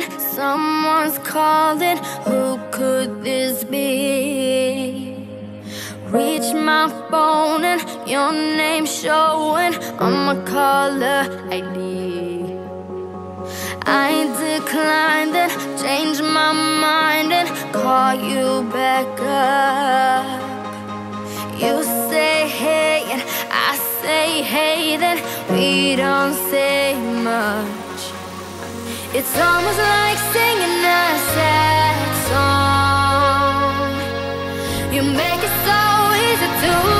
Morning, someone's calling. Who could this be? Reach my phone and your name showing on my caller ID. I declined and changed my mind and call you back up. You say hey and I say hey, then we don't say much. It's almost like singing a sad song. You make it so easy to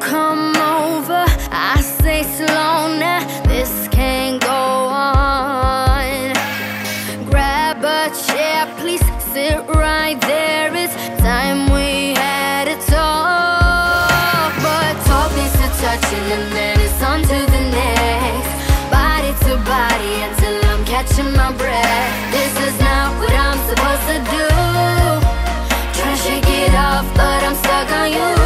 come over. I say slow now, this can't go on. Grab a chair, please sit right there. It's time we had a talk. But talk needs to touch and then it's on to the next. Body to body until I'm catching my breath. This is not what I'm supposed to do. Try shake it off but I'm stuck on you.